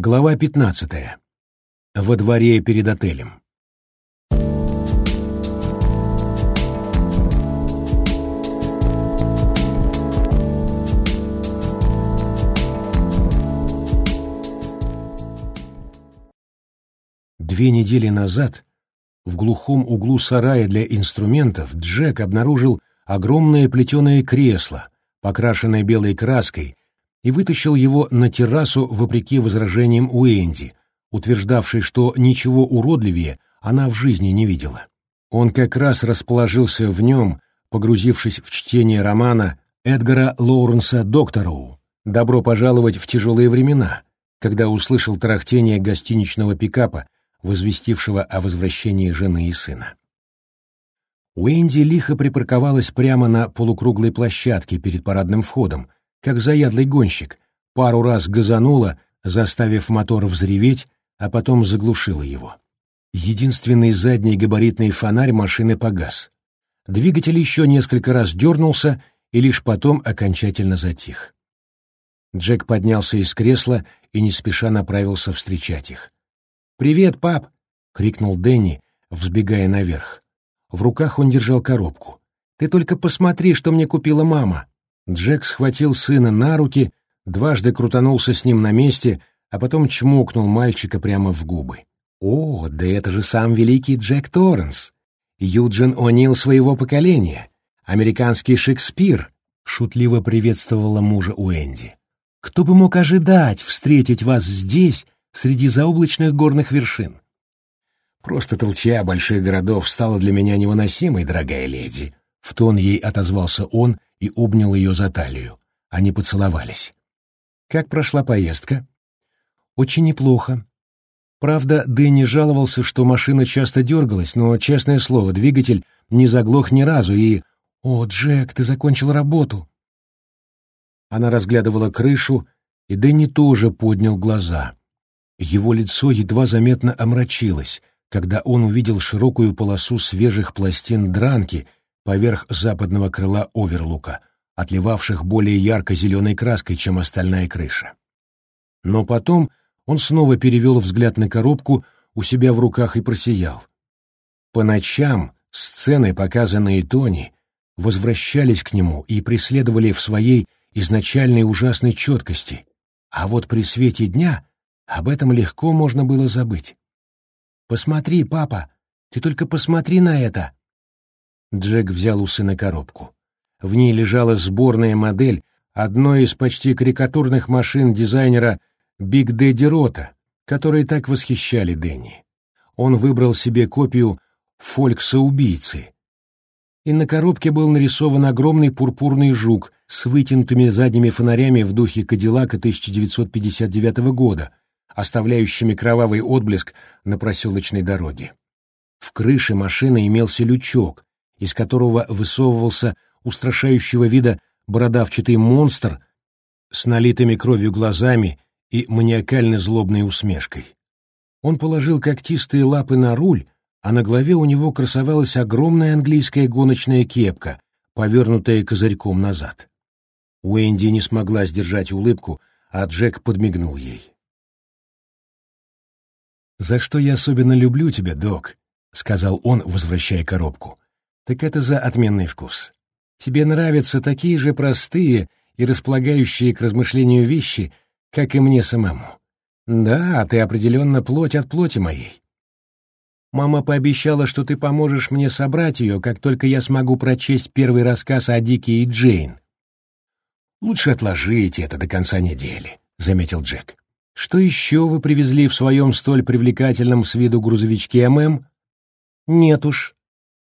Глава 15. Во дворе перед отелем. Две недели назад в глухом углу сарая для инструментов Джек обнаружил огромное плетеное кресло, покрашенное белой краской, и вытащил его на террасу вопреки возражениям Уэнди, утверждавшей, что ничего уродливее она в жизни не видела. Он как раз расположился в нем, погрузившись в чтение романа Эдгара Лоуренса Доктороу «Добро пожаловать в тяжелые времена», когда услышал тарахтение гостиничного пикапа, возвестившего о возвращении жены и сына. Уэнди лихо припарковалась прямо на полукруглой площадке перед парадным входом, как заядлый гонщик, пару раз газанула, заставив мотор взреветь, а потом заглушила его. Единственный задний габаритный фонарь машины погас. Двигатель еще несколько раз дернулся и лишь потом окончательно затих. Джек поднялся из кресла и не спеша направился встречать их. «Привет, пап!» — крикнул Дэнни, взбегая наверх. В руках он держал коробку. «Ты только посмотри, что мне купила мама!» Джек схватил сына на руки, дважды крутанулся с ним на месте, а потом чмокнул мальчика прямо в губы. «О, да это же сам великий Джек Торренс! Юджин О'Нил своего поколения! Американский Шекспир!» — шутливо приветствовала мужа Уэнди. «Кто бы мог ожидать встретить вас здесь, среди заоблачных горных вершин?» «Просто толчья больших городов стала для меня невыносимой, дорогая леди», — в тон ей отозвался он и обнял ее за талию. Они поцеловались. «Как прошла поездка?» «Очень неплохо. Правда, Дэнни жаловался, что машина часто дергалась, но, честное слово, двигатель не заглох ни разу и... «О, Джек, ты закончил работу!» Она разглядывала крышу, и Дэнни тоже поднял глаза. Его лицо едва заметно омрачилось, когда он увидел широкую полосу свежих пластин дранки — поверх западного крыла оверлука, отливавших более ярко-зеленой краской, чем остальная крыша. Но потом он снова перевел взгляд на коробку у себя в руках и просиял. По ночам сцены, показанные Тони, возвращались к нему и преследовали в своей изначальной ужасной четкости, а вот при свете дня об этом легко можно было забыть. «Посмотри, папа, ты только посмотри на это!» Джек взял у сына коробку. В ней лежала сборная модель одной из почти карикатурных машин дизайнера Биг Дэдди Рота, которые так восхищали Дэнни. Он выбрал себе копию «Фолькса-убийцы». И на коробке был нарисован огромный пурпурный жук с вытянутыми задними фонарями в духе Кадиллака 1959 года, оставляющими кровавый отблеск на проселочной дороге. В крыше машины имелся лючок, из которого высовывался устрашающего вида бородавчатый монстр с налитыми кровью глазами и маниакально-злобной усмешкой. Он положил когтистые лапы на руль, а на голове у него красовалась огромная английская гоночная кепка, повернутая козырьком назад. Уэнди не смогла сдержать улыбку, а Джек подмигнул ей. «За что я особенно люблю тебя, док?» — сказал он, возвращая коробку так это за отменный вкус. Тебе нравятся такие же простые и располагающие к размышлению вещи, как и мне самому. Да, ты определенно плоть от плоти моей. Мама пообещала, что ты поможешь мне собрать ее, как только я смогу прочесть первый рассказ о Дике и Джейн. Лучше отложите это до конца недели, — заметил Джек. Что еще вы привезли в своем столь привлекательном с виду грузовичке ММ? Нет уж,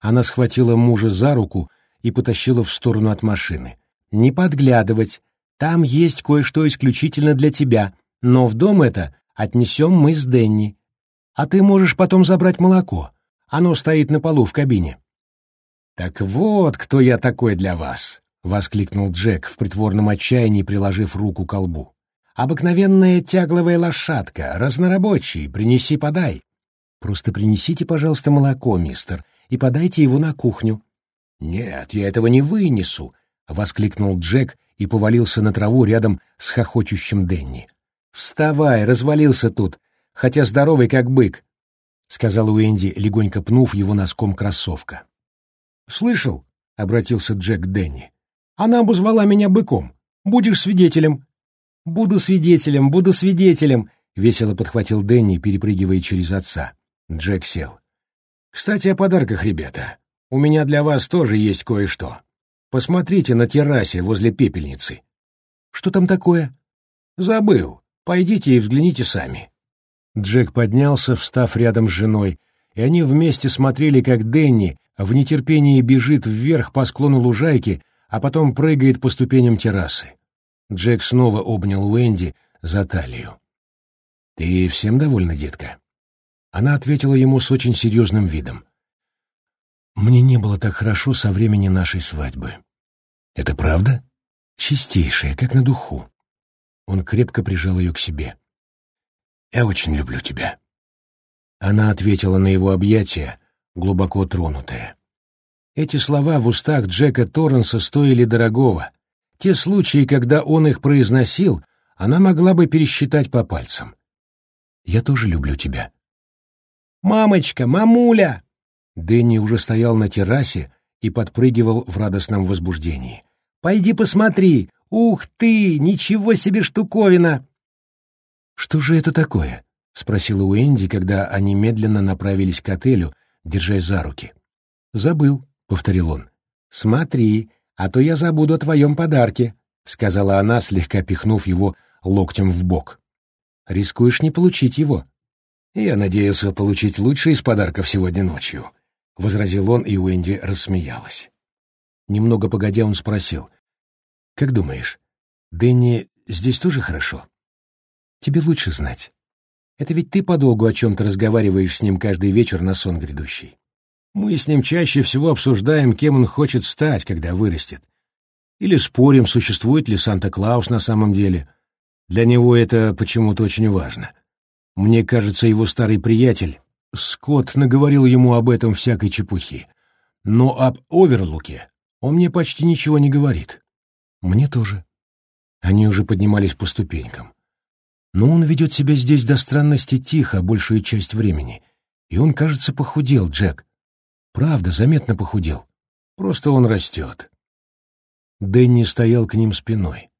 она схватила мужа за руку и потащила в сторону от машины. «Не подглядывать. Там есть кое-что исключительно для тебя, но в дом это отнесем мы с Денни. А ты можешь потом забрать молоко. Оно стоит на полу в кабине». «Так вот, кто я такой для вас!» — воскликнул Джек в притворном отчаянии, приложив руку к колбу. «Обыкновенная тягловая лошадка, разнорабочий, принеси-подай». «Просто принесите, пожалуйста, молоко, мистер, и подайте его на кухню». «Нет, я этого не вынесу», — воскликнул Джек и повалился на траву рядом с хохочущим Денни. Вставай, развалился тут, хотя здоровый как бык, — сказал Уэнди, легонько пнув его носком кроссовка. «Слышал?» — обратился Джек к Дэнни. «Она обозвала меня быком. Будешь свидетелем». «Буду свидетелем, буду свидетелем», — весело подхватил Дэнни, перепрыгивая через отца. Джек сел. «Кстати, о подарках, ребята. У меня для вас тоже есть кое-что. Посмотрите на террасе возле пепельницы». «Что там такое?» «Забыл. Пойдите и взгляните сами». Джек поднялся, встав рядом с женой, и они вместе смотрели, как Дэнни в нетерпении бежит вверх по склону лужайки, а потом прыгает по ступеням террасы. Джек снова обнял Уэнди за талию. «Ты всем довольна, детка?» Она ответила ему с очень серьезным видом. «Мне не было так хорошо со времени нашей свадьбы». «Это правда?» «Чистейшая, как на духу». Он крепко прижал ее к себе. «Я очень люблю тебя». Она ответила на его объятия, глубоко тронутая. Эти слова в устах Джека Торренса стоили дорогого. Те случаи, когда он их произносил, она могла бы пересчитать по пальцам. «Я тоже люблю тебя», «Мамочка! Мамуля!» Дэнни уже стоял на террасе и подпрыгивал в радостном возбуждении. «Пойди посмотри! Ух ты! Ничего себе штуковина!» «Что же это такое?» — спросила Уэнди, когда они медленно направились к отелю, держась за руки. «Забыл», — повторил он. «Смотри, а то я забуду о твоем подарке», — сказала она, слегка пихнув его локтем в бок. «Рискуешь не получить его», «Я надеялся получить лучший из подарков сегодня ночью», — возразил он, и Уэнди рассмеялась. Немного погодя он спросил. «Как думаешь, Дэнни здесь тоже хорошо?» «Тебе лучше знать. Это ведь ты подолгу о чем-то разговариваешь с ним каждый вечер на сон грядущий. Мы с ним чаще всего обсуждаем, кем он хочет стать, когда вырастет. Или спорим, существует ли Санта-Клаус на самом деле. Для него это почему-то очень важно. Мне кажется, его старый приятель, Скотт, наговорил ему об этом всякой чепухи. Но об Оверлуке он мне почти ничего не говорит. Мне тоже. Они уже поднимались по ступенькам. Но он ведет себя здесь до странности тихо большую часть времени. И он, кажется, похудел, Джек. Правда, заметно похудел. Просто он растет. Дэнни стоял к ним спиной.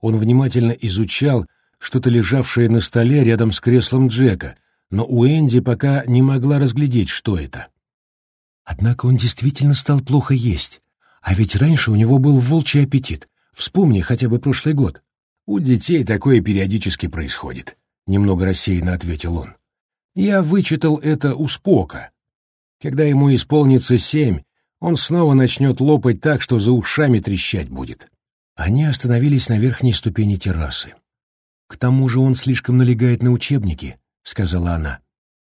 Он внимательно изучал что-то лежавшее на столе рядом с креслом Джека, но Уэнди пока не могла разглядеть, что это. Однако он действительно стал плохо есть, а ведь раньше у него был волчий аппетит. Вспомни хотя бы прошлый год. У детей такое периодически происходит, — немного рассеянно ответил он. Я вычитал это у Спока. Когда ему исполнится семь, он снова начнет лопать так, что за ушами трещать будет. Они остановились на верхней ступени террасы. «К тому же он слишком налегает на учебники», — сказала она.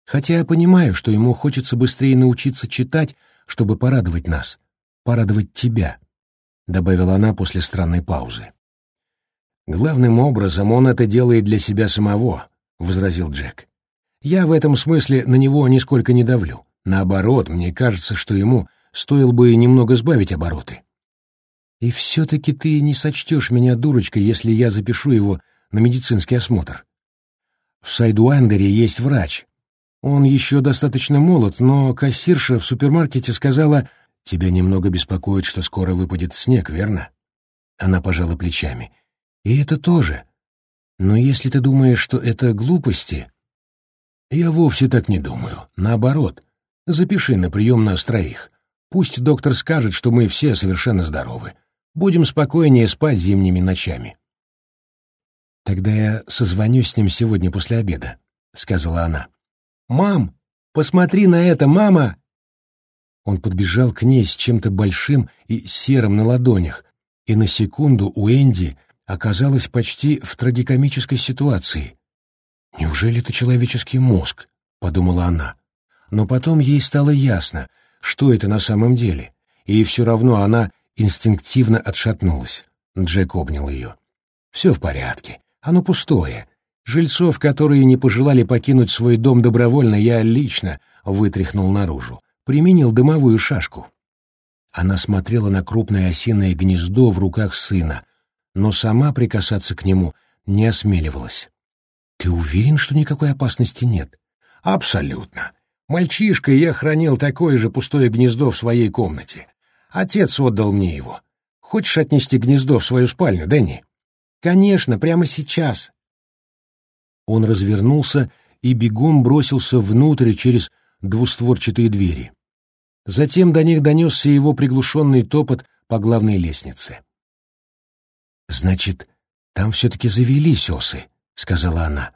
«Хотя я понимаю, что ему хочется быстрее научиться читать, чтобы порадовать нас, порадовать тебя», — добавила она после странной паузы. «Главным образом он это делает для себя самого», — возразил Джек. «Я в этом смысле на него нисколько не давлю. Наоборот, мне кажется, что ему стоило бы немного сбавить обороты». «И все-таки ты не сочтешь меня дурочкой, если я запишу его на медицинский осмотр. В Сайдуандере есть врач. Он еще достаточно молод, но кассирша в супермаркете сказала, «Тебя немного беспокоит, что скоро выпадет снег, верно?» Она пожала плечами. «И это тоже. Но если ты думаешь, что это глупости...» «Я вовсе так не думаю. Наоборот. Запиши на прием нас троих. Пусть доктор скажет, что мы все совершенно здоровы. Будем спокойнее спать зимними ночами». «Тогда я созвонюсь с ним сегодня после обеда», — сказала она. «Мам, посмотри на это, мама!» Он подбежал к ней с чем-то большим и серым на ладонях, и на секунду у Энди оказалась почти в трагикомической ситуации. «Неужели это человеческий мозг?» — подумала она. Но потом ей стало ясно, что это на самом деле, и все равно она инстинктивно отшатнулась. Джек обнял ее. «Все в порядке. Оно пустое. Жильцов, которые не пожелали покинуть свой дом добровольно, я лично вытряхнул наружу. Применил дымовую шашку. Она смотрела на крупное осиное гнездо в руках сына, но сама прикасаться к нему не осмеливалась. Ты уверен, что никакой опасности нет? Абсолютно. Мальчишкой я хранил такое же пустое гнездо в своей комнате. Отец отдал мне его. Хочешь отнести гнездо в свою спальню, Дэнни? Конечно, прямо сейчас. Он развернулся и бегом бросился внутрь через двустворчатые двери. Затем до них донесся его приглушенный топот по главной лестнице. «Значит, там все-таки завелись осы», — сказала она.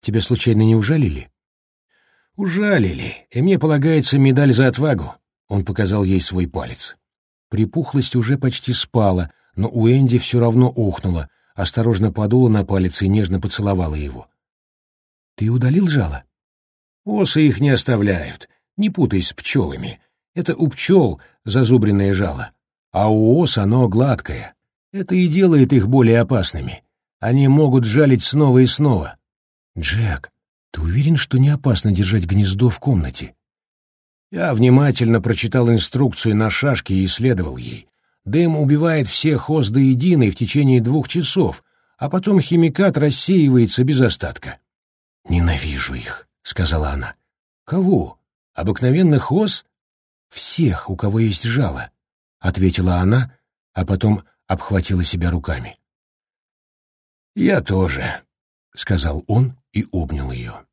«Тебя случайно не ужалили?» «Ужалили, и мне полагается медаль за отвагу», — он показал ей свой палец. Припухлость уже почти спала, но у Энди все равно ухнула, осторожно подула на палец и нежно поцеловала его. «Ты удалил жало?» «Осы их не оставляют. Не путай с пчелами. Это у пчел зазубренное жало, а у ос оно гладкое. Это и делает их более опасными. Они могут жалить снова и снова». «Джек, ты уверен, что не опасно держать гнездо в комнате?» Я внимательно прочитал инструкцию на шашке и исследовал ей. Дым убивает всех ос до единой в течение двух часов, а потом химикат рассеивается без остатка. «Ненавижу их», — сказала она. «Кого? Обыкновенных ос?» «Всех, у кого есть жало», — ответила она, а потом обхватила себя руками. «Я тоже», — сказал он и обнял ее.